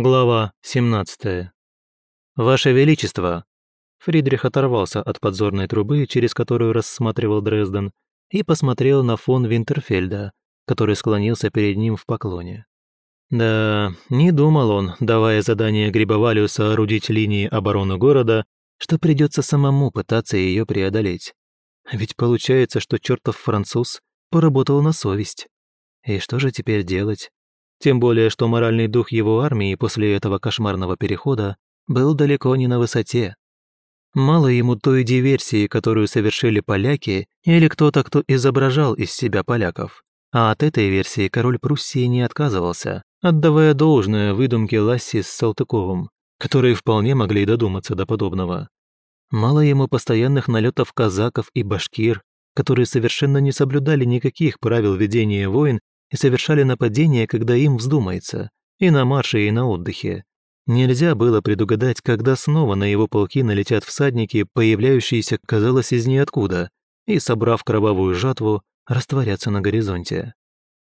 Глава 17. Ваше Величество. Фридрих оторвался от подзорной трубы, через которую рассматривал Дрезден, и посмотрел на фон Винтерфельда, который склонился перед ним в поклоне. Да, не думал он, давая задание Грибовалю соорудить линии обороны города, что придется самому пытаться ее преодолеть. Ведь получается, что чертов француз поработал на совесть. И что же теперь делать? Тем более, что моральный дух его армии после этого кошмарного перехода был далеко не на высоте. Мало ему той диверсии, которую совершили поляки или кто-то, кто изображал из себя поляков. А от этой версии король Пруссии не отказывался, отдавая должное выдумке Ласси с Салтыковым, которые вполне могли додуматься до подобного. Мало ему постоянных налетов казаков и башкир, которые совершенно не соблюдали никаких правил ведения войн и совершали нападения, когда им вздумается, и на марше, и на отдыхе. Нельзя было предугадать, когда снова на его полки налетят всадники, появляющиеся, казалось, из ниоткуда, и, собрав кровавую жатву, растворятся на горизонте.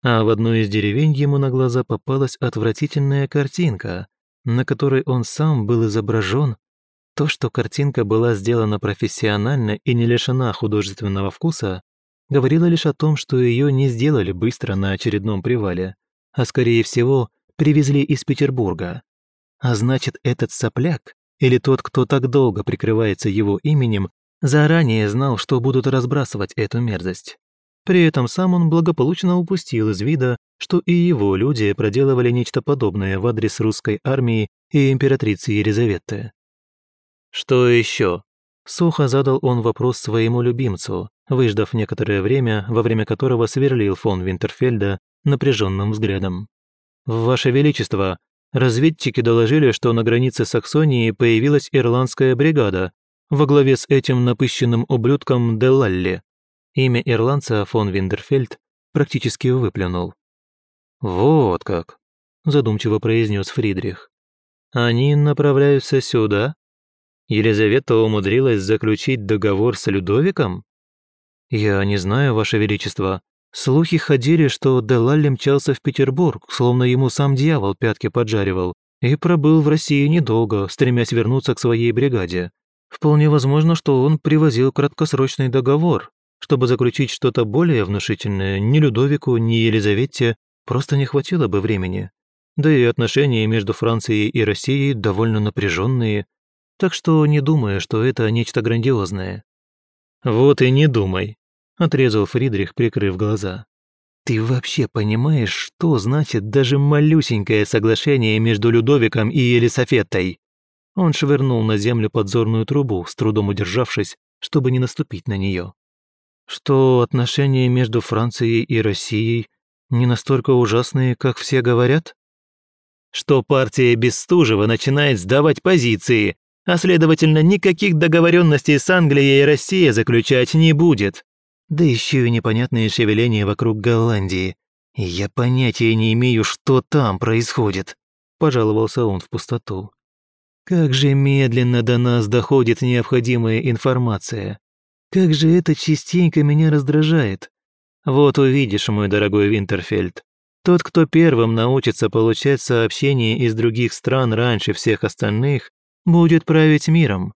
А в одной из деревень ему на глаза попалась отвратительная картинка, на которой он сам был изображен. То, что картинка была сделана профессионально и не лишена художественного вкуса, говорила лишь о том, что ее не сделали быстро на очередном привале, а скорее всего привезли из Петербурга. А значит, этот сопляк, или тот, кто так долго прикрывается его именем, заранее знал, что будут разбрасывать эту мерзость. При этом сам он благополучно упустил из вида, что и его люди проделывали нечто подобное в адрес русской армии и императрицы Елизаветы. «Что еще?» Сухо задал он вопрос своему любимцу, выждав некоторое время, во время которого сверлил фон Винтерфельда напряженным взглядом. «Ваше Величество, разведчики доложили, что на границе Саксонии появилась ирландская бригада во главе с этим напыщенным ублюдком Делалли». Имя ирландца фон Виндерфельд практически выплюнул. «Вот как», – задумчиво произнес Фридрих. «Они направляются сюда?» Елизавета умудрилась заключить договор с Людовиком? Я не знаю, Ваше Величество. Слухи ходили, что Делалли мчался в Петербург, словно ему сам дьявол пятки поджаривал, и пробыл в России недолго, стремясь вернуться к своей бригаде. Вполне возможно, что он привозил краткосрочный договор, чтобы заключить что-то более внушительное ни Людовику, ни Елизавете просто не хватило бы времени. Да и отношения между Францией и Россией довольно напряженные, так что не думаю, что это нечто грандиозное». «Вот и не думай», – отрезал Фридрих, прикрыв глаза. «Ты вообще понимаешь, что значит даже малюсенькое соглашение между Людовиком и Елисофетой?» Он швырнул на землю подзорную трубу, с трудом удержавшись, чтобы не наступить на нее. «Что отношения между Францией и Россией не настолько ужасные, как все говорят?» «Что партия Бестужева начинает сдавать позиции, а следовательно, никаких договоренностей с Англией и Россией заключать не будет. Да еще и непонятные шевеления вокруг Голландии. Я понятия не имею, что там происходит», – пожаловался он в пустоту. «Как же медленно до нас доходит необходимая информация. Как же это частенько меня раздражает. Вот увидишь, мой дорогой Винтерфельд, тот, кто первым научится получать сообщения из других стран раньше всех остальных, будет править миром.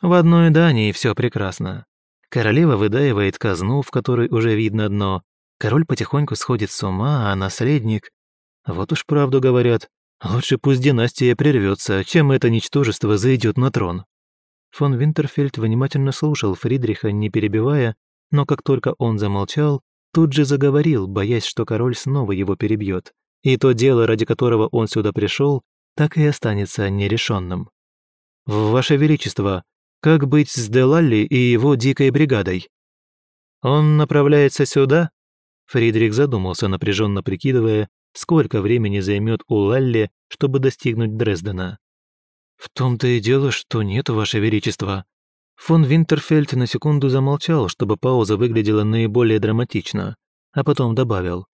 В одной Дании все прекрасно. Королева выдаивает казну, в которой уже видно дно. Король потихоньку сходит с ума, а наследник... Вот уж правду говорят, лучше пусть династия прервется, чем это ничтожество зайдет на трон. Фон Винтерфельд внимательно слушал Фридриха, не перебивая, но как только он замолчал, тут же заговорил, боясь, что король снова его перебьет, и то дело, ради которого он сюда пришел, так и останется нерешенным. «Ваше Величество, как быть с Делалли и его дикой бригадой?» «Он направляется сюда?» Фридрих задумался, напряженно прикидывая, сколько времени займет у Лалли, чтобы достигнуть Дрездена. «В том-то и дело, что нет, Ваше Величество». Фон Винтерфельд на секунду замолчал, чтобы пауза выглядела наиболее драматично, а потом добавил.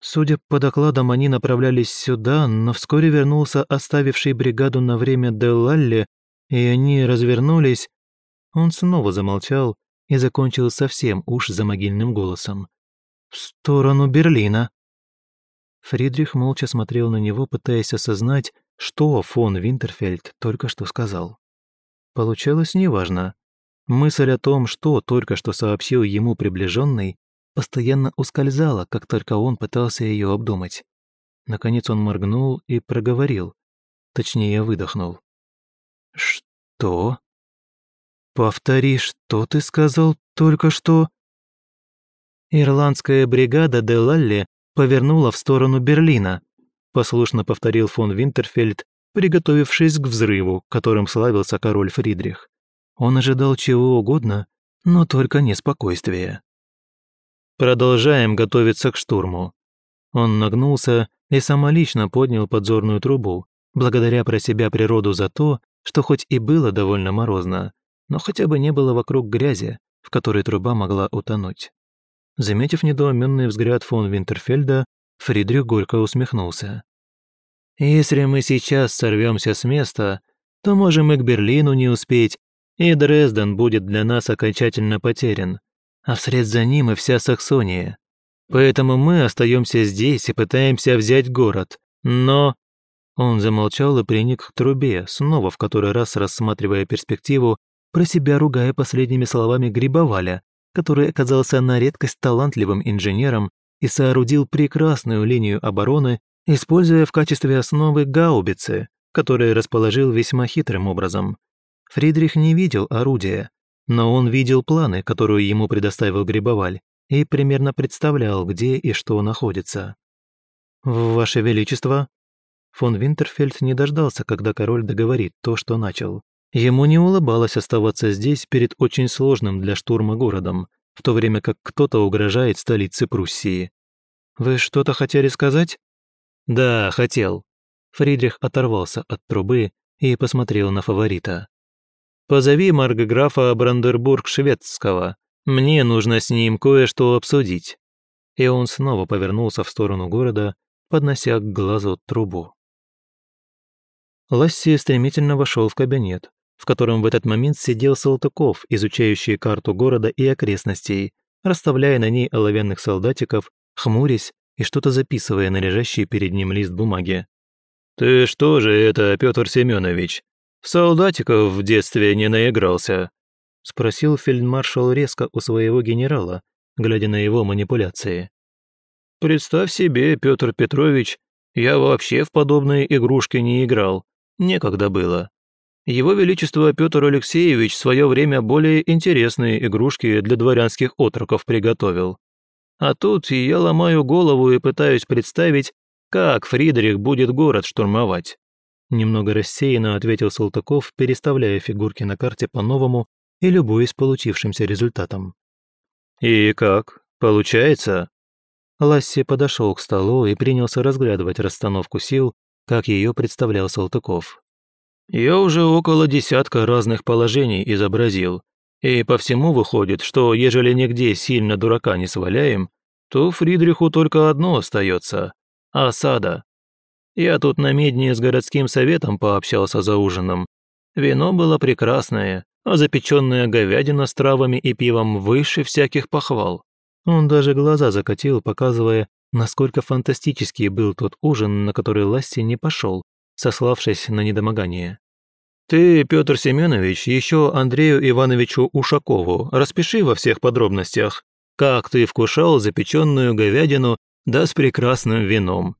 Судя по докладам, они направлялись сюда, но вскоре вернулся оставивший бригаду на время Делалли и они развернулись, он снова замолчал и закончил совсем уж за могильным голосом. «В сторону Берлина». Фридрих молча смотрел на него, пытаясь осознать, что фон Винтерфельд только что сказал. Получалось неважно. Мысль о том, что только что сообщил ему приближенный, постоянно ускользала, как только он пытался ее обдумать. Наконец он моргнул и проговорил, точнее выдохнул. «Что?» «Повтори, что ты сказал только что?» «Ирландская бригада де Лалли повернула в сторону Берлина», послушно повторил фон Винтерфельд, приготовившись к взрыву, которым славился король Фридрих. Он ожидал чего угодно, но только не спокойствия. «Продолжаем готовиться к штурму». Он нагнулся и самолично поднял подзорную трубу, благодаря про себя природу за то, что хоть и было довольно морозно, но хотя бы не было вокруг грязи, в которой труба могла утонуть. Заметив недоуменный взгляд фон Винтерфельда, Фридрих горько усмехнулся. «Если мы сейчас сорвемся с места, то можем и к Берлину не успеть, и Дрезден будет для нас окончательно потерян, а вслед за ним и вся Саксония. Поэтому мы остаемся здесь и пытаемся взять город. Но...» Он замолчал и приник к трубе, снова в который раз рассматривая перспективу, про себя ругая последними словами Грибоваля, который оказался на редкость талантливым инженером и соорудил прекрасную линию обороны, используя в качестве основы гаубицы, которые расположил весьма хитрым образом. Фридрих не видел орудия, но он видел планы, которые ему предоставил Грибоваль, и примерно представлял, где и что находится. «Ваше Величество!» Фон Винтерфельд не дождался, когда король договорит то, что начал. Ему не улыбалось оставаться здесь перед очень сложным для штурма городом, в то время как кто-то угрожает столице Пруссии. «Вы что-то хотели сказать?» «Да, хотел». Фридрих оторвался от трубы и посмотрел на фаворита. «Позови маргграфа Брандербург-Шведского. Мне нужно с ним кое-что обсудить». И он снова повернулся в сторону города, поднося к глазу трубу. Ласси стремительно вошел в кабинет, в котором в этот момент сидел Салтыков, изучающий карту города и окрестностей, расставляя на ней оловянных солдатиков, хмурясь и что-то записывая на лежащий перед ним лист бумаги. «Ты что же это, Петр Семенович, солдатиков в детстве не наигрался?» — спросил фельдмаршал резко у своего генерала, глядя на его манипуляции. «Представь себе, Петр Петрович, я вообще в подобные игрушки не играл, некогда было. Его Величество Петр Алексеевич в свое время более интересные игрушки для дворянских отроков приготовил. А тут я ломаю голову и пытаюсь представить, как Фридрих будет город штурмовать. Немного рассеянно ответил Салтыков, переставляя фигурки на карте по-новому и любуясь получившимся результатом. «И как? Получается?» Ласси подошел к столу и принялся разглядывать расстановку сил, как ее представлял Салтыков. «Я уже около десятка разных положений изобразил, и по всему выходит, что ежели нигде сильно дурака не сваляем, то Фридриху только одно остается – осада. Я тут на медне с городским советом пообщался за ужином. Вино было прекрасное, а запеченная говядина с травами и пивом выше всяких похвал. Он даже глаза закатил, показывая, насколько фантастический был тот ужин, на который Ласси не пошел, сославшись на недомогание. Ты, Петр Семенович, еще Андрею Ивановичу Ушакову распиши во всех подробностях, как ты вкушал запеченную говядину да с прекрасным вином.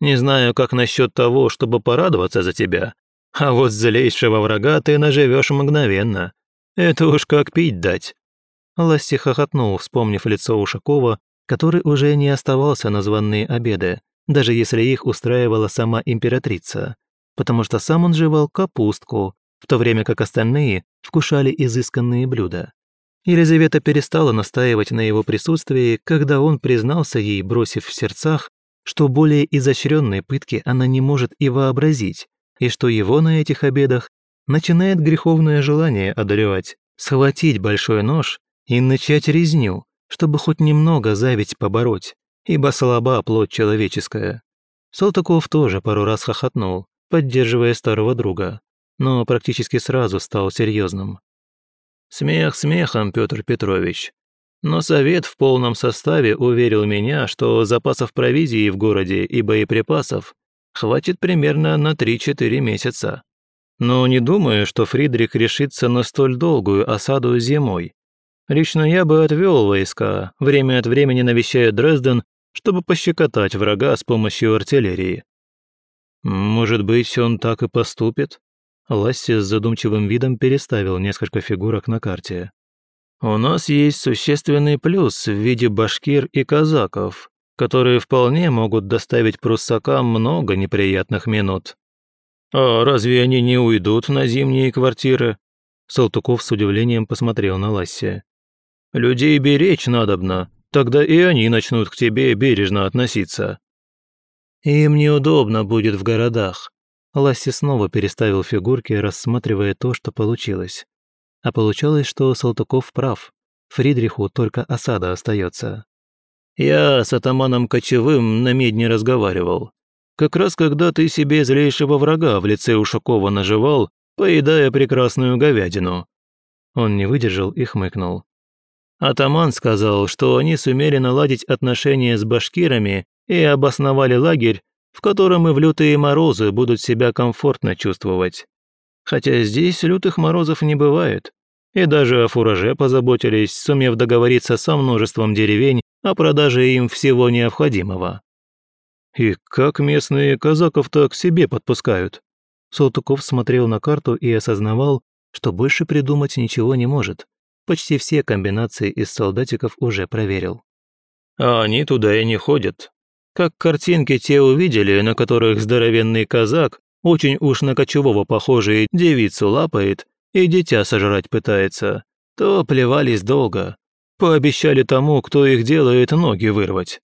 Не знаю, как насчет того, чтобы порадоваться за тебя, а вот злейшего врага ты наживешь мгновенно. Это уж как пить дать». Ласси хохотнул, вспомнив лицо Ушакова, который уже не оставался на званные обеды, даже если их устраивала сама императрица потому что сам он жевал капустку, в то время как остальные вкушали изысканные блюда. Елизавета перестала настаивать на его присутствии, когда он признался ей, бросив в сердцах, что более изощренной пытки она не может и вообразить, и что его на этих обедах начинает греховное желание одолевать, схватить большой нож и начать резню, чтобы хоть немного зависть побороть, ибо слаба плоть человеческая. Салтыков тоже пару раз хохотнул, поддерживая старого друга, но практически сразу стал серьезным. «Смех смехом, Петр Петрович. Но совет в полном составе уверил меня, что запасов провизии в городе и боеприпасов Хватит примерно на 3-4 месяца. Но не думаю, что Фридрих решится на столь долгую осаду зимой. Лично я бы отвел войска, время от времени навещая Дрезден, чтобы пощекотать врага с помощью артиллерии. Может быть, он так и поступит? Ласси с задумчивым видом переставил несколько фигурок на карте. У нас есть существенный плюс в виде башкир и казаков, которые вполне могут доставить пруссакам много неприятных минут. А разве они не уйдут на зимние квартиры? Салтуков с удивлением посмотрел на Ласси. Людей беречь надобно, тогда и они начнут к тебе бережно относиться. Им неудобно будет в городах. Ласси снова переставил фигурки, рассматривая то, что получилось. А получалось, что Салтыков прав. Фридриху только осада остается. «Я с атаманом Кочевым на медне разговаривал. Как раз когда ты себе злейшего врага в лице Ушакова наживал, поедая прекрасную говядину». Он не выдержал и хмыкнул. Атаман сказал, что они сумели наладить отношения с башкирами и обосновали лагерь, в котором и в лютые морозы будут себя комфортно чувствовать. Хотя здесь лютых морозов не бывает. И даже о фураже позаботились, сумев договориться со множеством деревень о продаже им всего необходимого. И как местные казаков-то к себе подпускают? Салтуков смотрел на карту и осознавал, что больше придумать ничего не может. Почти все комбинации из солдатиков уже проверил. А они туда и не ходят. Как картинки те увидели, на которых здоровенный казак очень уж на кочевого похожий девицу лапает и дитя сожрать пытается, то плевались долго. Пообещали тому, кто их делает, ноги вырвать.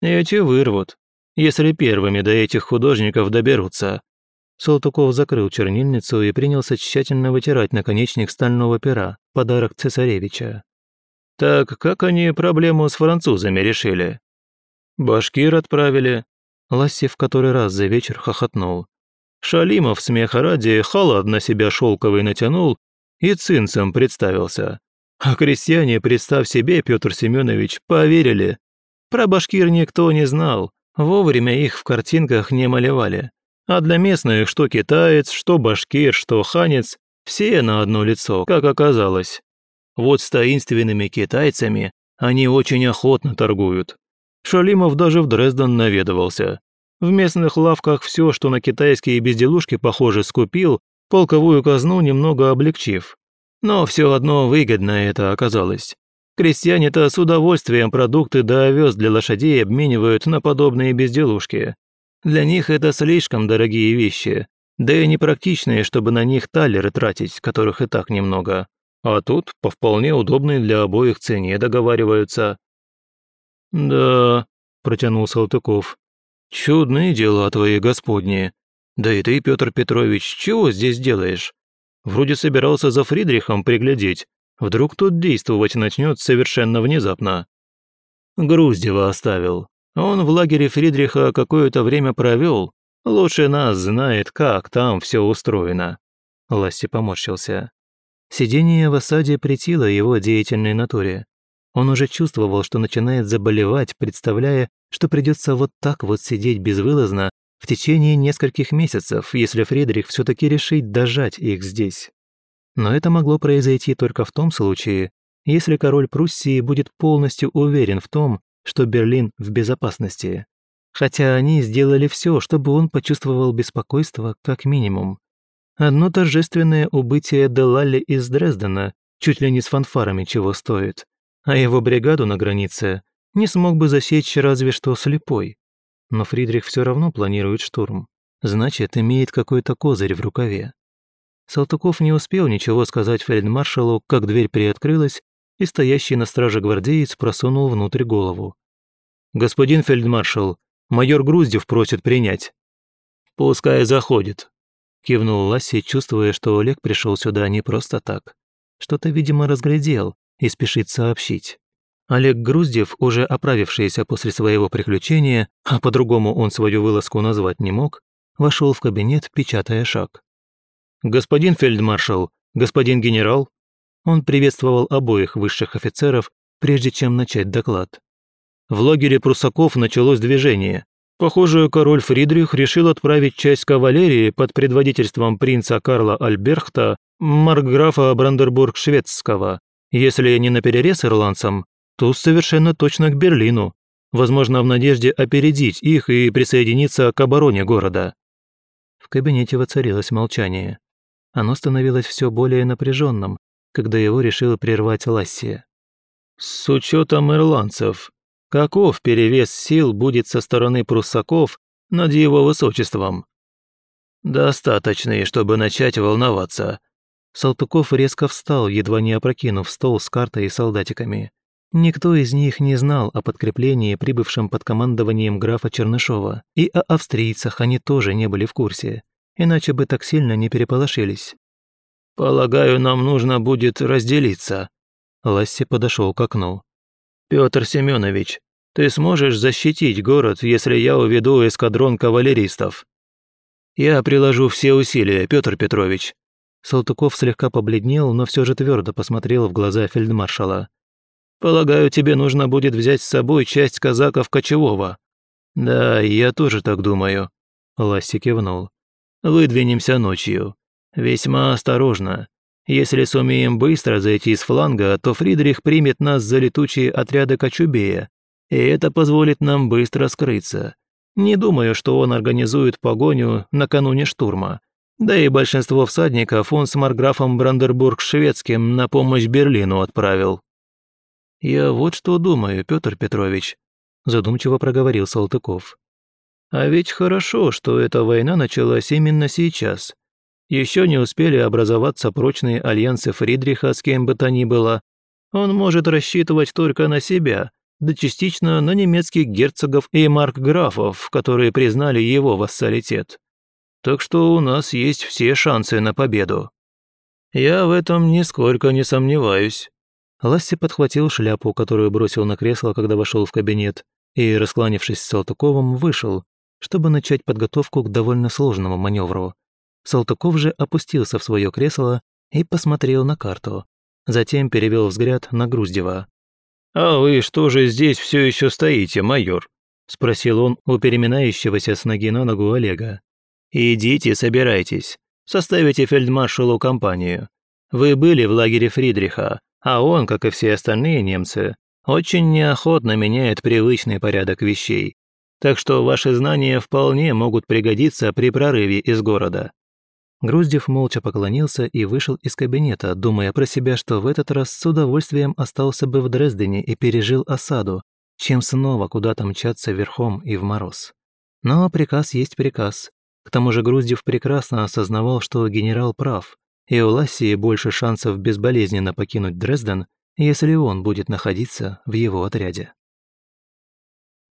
Эти вырвут, если первыми до этих художников доберутся. Салтуков закрыл чернильницу и принялся тщательно вытирать наконечник стального пера, подарок цесаревича. Так как они проблему с французами решили? Башкир отправили. Ласси в который раз за вечер хохотнул. Шалимов смеха ради халат на себя шелковый натянул и цинцем представился. А крестьяне, представь себе, Петр Семенович, поверили. Про башкир никто не знал, вовремя их в картинках не малевали. А для местных что китаец, что башкир, что ханец, все на одно лицо, как оказалось. Вот с таинственными китайцами они очень охотно торгуют. Шалимов даже в Дрезден наведывался. В местных лавках все, что на китайские безделушки, похоже, скупил, полковую казну немного облегчив. Но все одно выгодно это оказалось. Крестьяне-то с удовольствием продукты до овес для лошадей обменивают на подобные безделушки. Для них это слишком дорогие вещи, да и непрактичные, чтобы на них талеры тратить, которых и так немного. А тут по вполне удобной для обоих цене договариваются. «Да», – протянул Салтыков, Чудные дела твои, господни. Да и ты, Петр Петрович, чего здесь делаешь? Вроде собирался за Фридрихом приглядеть. Вдруг тут действовать начнет совершенно внезапно. Груздева оставил. Он в лагере Фридриха какое-то время провел. Лучше нас знает, как там все устроено. Ласси поморщился. Сидение в осаде претило его деятельной натуре. Он уже чувствовал, что начинает заболевать, представляя, что придется вот так вот сидеть безвылазно в течение нескольких месяцев, если Фридрих все-таки решит дожать их здесь. Но это могло произойти только в том случае, если король Пруссии будет полностью уверен в том, что Берлин в безопасности. Хотя они сделали все, чтобы он почувствовал беспокойство как минимум. Одно торжественное убытие Делалли из Дрездена чуть ли не с фанфарами чего стоит а его бригаду на границе не смог бы засечь разве что слепой. Но Фридрих все равно планирует штурм. Значит, имеет какой-то козырь в рукаве. Салтыков не успел ничего сказать фельдмаршалу, как дверь приоткрылась, и стоящий на страже гвардеец просунул внутрь голову. «Господин фельдмаршал, майор Груздев просит принять». «Пускай заходит», – кивнул Ласси, чувствуя, что Олег пришел сюда не просто так. Что-то, видимо, разглядел, и спешит сообщить. Олег Груздев, уже оправившийся после своего приключения, а по-другому он свою вылазку назвать не мог, вошел в кабинет, печатая шаг. «Господин фельдмаршал, господин генерал!» Он приветствовал обоих высших офицеров, прежде чем начать доклад. В лагере прусаков началось движение. Похоже, король Фридрих решил отправить часть кавалерии под предводительством принца Карла Альберхта, маркграфа Брандербург-Шведского, если не на перерез ирландцам, то совершенно точно к Берлину, возможно, в надежде опередить их и присоединиться к обороне города. В кабинете воцарилось молчание. Оно становилось все более напряженным, когда его решил прервать Лассия. «С учетом ирландцев, каков перевес сил будет со стороны пруссаков над его высочеством?» «Достаточный, чтобы начать волноваться». Салтыков резко встал, едва не опрокинув стол с картой и солдатиками. Никто из них не знал о подкреплении, прибывшем под командованием графа Чернышова, и о австрийцах они тоже не были в курсе, иначе бы так сильно не переполошились. «Полагаю, нам нужно будет разделиться». Ласси подошел к окну. «Петр Семенович, ты сможешь защитить город, если я уведу эскадрон кавалеристов?» «Я приложу все усилия, Петр Петрович». Салтыков слегка побледнел, но все же твердо посмотрел в глаза фельдмаршала. Полагаю, тебе нужно будет взять с собой часть казаков кочевого». «Да, я тоже так думаю», — Ласси кивнул. «Выдвинемся ночью. Весьма осторожно. Если сумеем быстро зайти с фланга, то Фридрих примет нас за летучие отряды Кочубея, и это позволит нам быстро скрыться. Не думаю, что он организует погоню накануне штурма. Да и большинство всадников он с Марграфом Брандербург-Шведским на помощь Берлину отправил. «Я вот что думаю, Петр Петрович», – задумчиво проговорил Салтыков. «А ведь хорошо, что эта война началась именно сейчас. Еще не успели образоваться прочные альянсы Фридриха с кем бы то ни было. Он может рассчитывать только на себя, да частично на немецких герцогов и маркграфов, которые признали его вассалитет. Так что у нас есть все шансы на победу. Я в этом нисколько не сомневаюсь. Ласси подхватил шляпу, которую бросил на кресло, когда вошел в кабинет, и, раскланившись с Салтыковым, вышел, чтобы начать подготовку к довольно сложному маневру. Салтыков же опустился в свое кресло и посмотрел на карту. Затем перевел взгляд на Груздева. «А вы что же здесь все еще стоите, майор?» – спросил он у переминающегося с ноги на ногу Олега. «Идите, собирайтесь. Составите фельдмаршалу компанию. Вы были в лагере Фридриха, а он, как и все остальные немцы, очень неохотно меняет привычный порядок вещей. Так что ваши знания вполне могут пригодиться при прорыве из города». Груздев молча поклонился и вышел из кабинета, думая про себя, что в этот раз с удовольствием остался бы в Дрездене и пережил осаду, чем снова куда-то мчаться верхом и в мороз. Но приказ есть приказ. К тому же Груздев прекрасно осознавал, что генерал прав и у Лассии больше шансов безболезненно покинуть Дрезден, если он будет находиться в его отряде.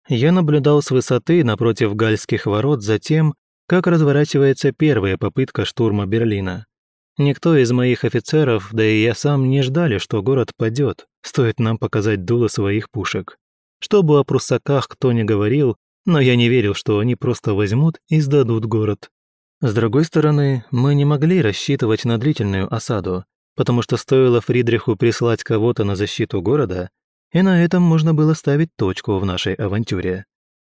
Я наблюдал с высоты напротив гальских ворот за тем, как разворачивается первая попытка штурма Берлина. Никто из моих офицеров, да и я сам не ждали, что город падет, стоит нам показать дуло своих пушек. Что бы о пруссаках кто ни говорил, но я не верил, что они просто возьмут и сдадут город. С другой стороны, мы не могли рассчитывать на длительную осаду, потому что стоило Фридриху прислать кого-то на защиту города, и на этом можно было ставить точку в нашей авантюре.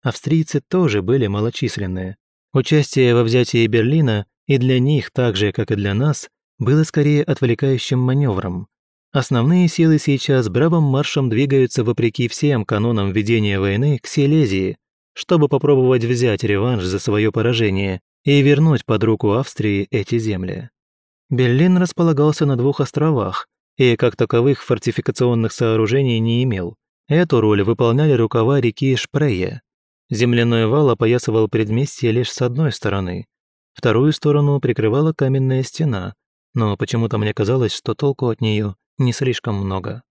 Австрийцы тоже были малочисленные. Участие во взятии Берлина и для них, так же, как и для нас, было скорее отвлекающим маневром. Основные силы сейчас бравым маршем двигаются вопреки всем канонам ведения войны к Силезии, чтобы попробовать взять реванш за свое поражение и вернуть под руку Австрии эти земли. Берлин располагался на двух островах и, как таковых, фортификационных сооружений не имел. Эту роль выполняли рукава реки Шпрее. Земляной вал опоясывал предместье лишь с одной стороны. Вторую сторону прикрывала каменная стена, но почему-то мне казалось, что толку от нее не слишком много.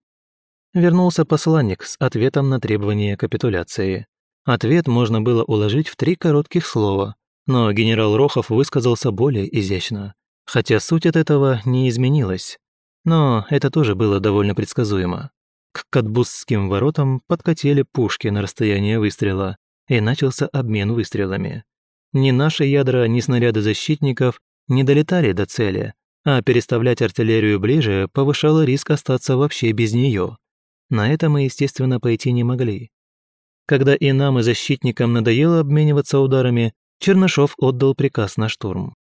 Вернулся посланник с ответом на требование капитуляции. Ответ можно было уложить в три коротких слова – но генерал Рохов высказался более изящно, хотя суть от этого не изменилась. Но это тоже было довольно предсказуемо. К Катбусским воротам подкатили пушки на расстояние выстрела, и начался обмен выстрелами. Ни наши ядра, ни снаряды защитников не долетали до цели, а переставлять артиллерию ближе повышало риск остаться вообще без нее. На это мы, естественно, пойти не могли. Когда и нам, и защитникам надоело обмениваться ударами, Чернышов отдал приказ на штурм.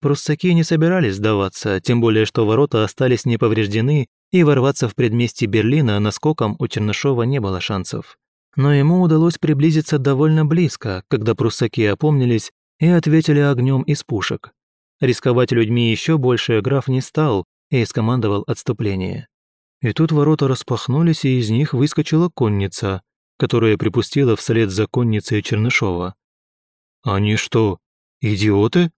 Пруссаки не собирались сдаваться, тем более что ворота остались неповреждены, и ворваться в предместье Берлина наскоком у Чернышова не было шансов. Но ему удалось приблизиться довольно близко, когда пруссаки опомнились и ответили огнем из пушек. Рисковать людьми еще больше граф не стал и скомандовал отступление. И тут ворота распахнулись, и из них выскочила конница, которая припустила вслед за конницей Чернышова. «Они что, идиоты?»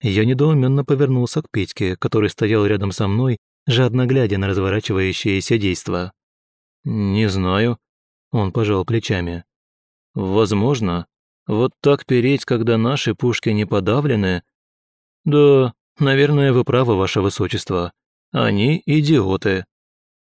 Я недоуменно повернулся к Петьке, который стоял рядом со мной, жадно глядя на разворачивающееся действо. «Не знаю», — он пожал плечами. «Возможно. Вот так переть, когда наши пушки не подавлены...» «Да, наверное, вы правы, ваше высочество. Они идиоты».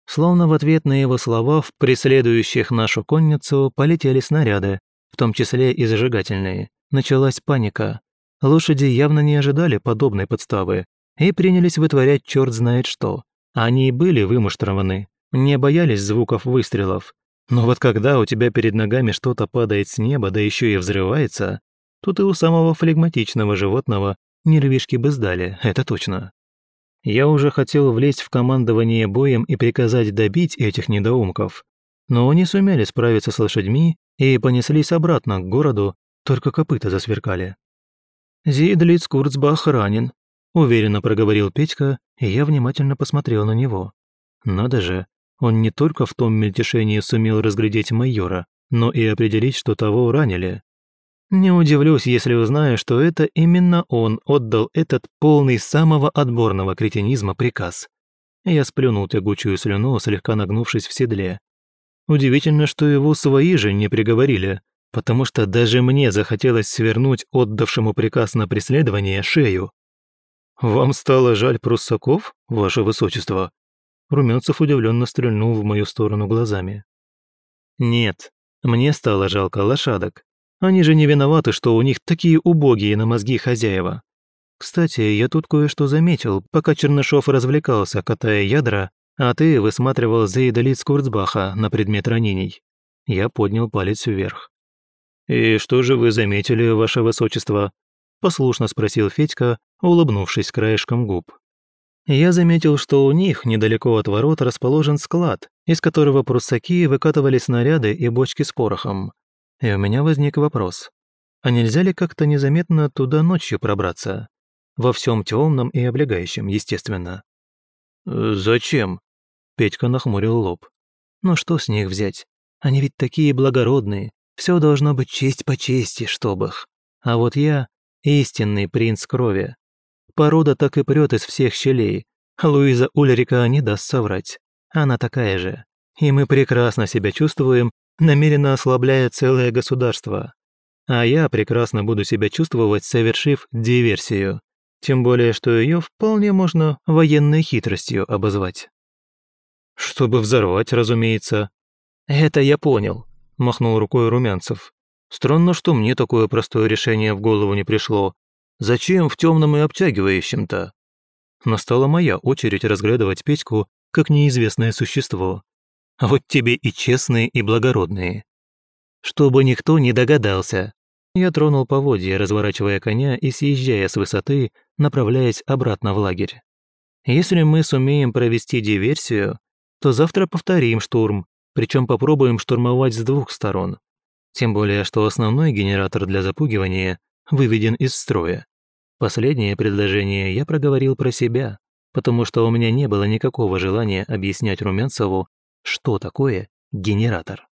Словно в ответ на его слова в преследующих нашу конницу полетели снаряды, в том числе и зажигательные. Началась паника. Лошади явно не ожидали подобной подставы и принялись вытворять черт знает что. Они были вымуштрованы, не боялись звуков выстрелов. Но вот когда у тебя перед ногами что-то падает с неба, да еще и взрывается, тут и у самого флегматичного животного нервишки бы сдали, это точно. Я уже хотел влезть в командование боем и приказать добить этих недоумков, но они сумели справиться с лошадьми и понеслись обратно к городу, только копыта засверкали. «Зидлиц Курцбах ранен», — уверенно проговорил Петька, и я внимательно посмотрел на него. Надо же, он не только в том мельтешении сумел разглядеть майора, но и определить, что того ранили. Не удивлюсь, если узнаю, что это именно он отдал этот полный самого отборного кретинизма приказ. Я сплюнул тягучую слюну, слегка нагнувшись в седле. Удивительно, что его свои же не приговорили, потому что даже мне захотелось свернуть отдавшему приказ на преследование шею. «Вам стало жаль пруссаков, ваше высочество?» Румянцев удивленно стрельнул в мою сторону глазами. «Нет, мне стало жалко лошадок. Они же не виноваты, что у них такие убогие на мозги хозяева. Кстати, я тут кое-что заметил, пока Чернышов развлекался, катая ядра, а ты высматривал Зейдалит Скурцбаха на предмет ранений. Я поднял палец вверх. «И что же вы заметили, ваше высочество?» – послушно спросил Федька, улыбнувшись краешком губ. Я заметил, что у них недалеко от ворот расположен склад, из которого пруссаки выкатывали снаряды и бочки с порохом. И у меня возник вопрос. А нельзя ли как-то незаметно туда ночью пробраться? Во всем темном и облегающем, естественно. «Зачем?» Петька нахмурил лоб. «Ну что с них взять? Они ведь такие благородные. Все должно быть честь по чести, чтоб их. А вот я — истинный принц крови. Порода так и прет из всех щелей. Луиза Ульрика не даст соврать. Она такая же. И мы прекрасно себя чувствуем, намеренно ослабляя целое государство. А я прекрасно буду себя чувствовать, совершив диверсию. Тем более, что ее вполне можно военной хитростью обозвать. Чтобы взорвать, разумеется. Это я понял, махнул рукой Румянцев. Странно, что мне такое простое решение в голову не пришло. Зачем в темном и обтягивающем-то? Настала моя очередь разглядывать Петьку как неизвестное существо, а вот тебе и честные, и благородные. Чтобы никто не догадался. Я тронул поводья, разворачивая коня и съезжая с высоты, направляясь обратно в лагерь. Если мы сумеем провести диверсию, то завтра повторим штурм, причем попробуем штурмовать с двух сторон. Тем более, что основной генератор для запугивания выведен из строя. Последнее предложение я проговорил про себя, потому что у меня не было никакого желания объяснять Румянцеву, что такое генератор.